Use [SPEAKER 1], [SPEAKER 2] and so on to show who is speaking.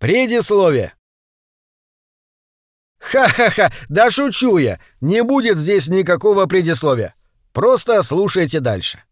[SPEAKER 1] Предисловие. Ха-ха-ха, да шучу я. Не будет здесь никакого предисловия. Просто слушайте дальше.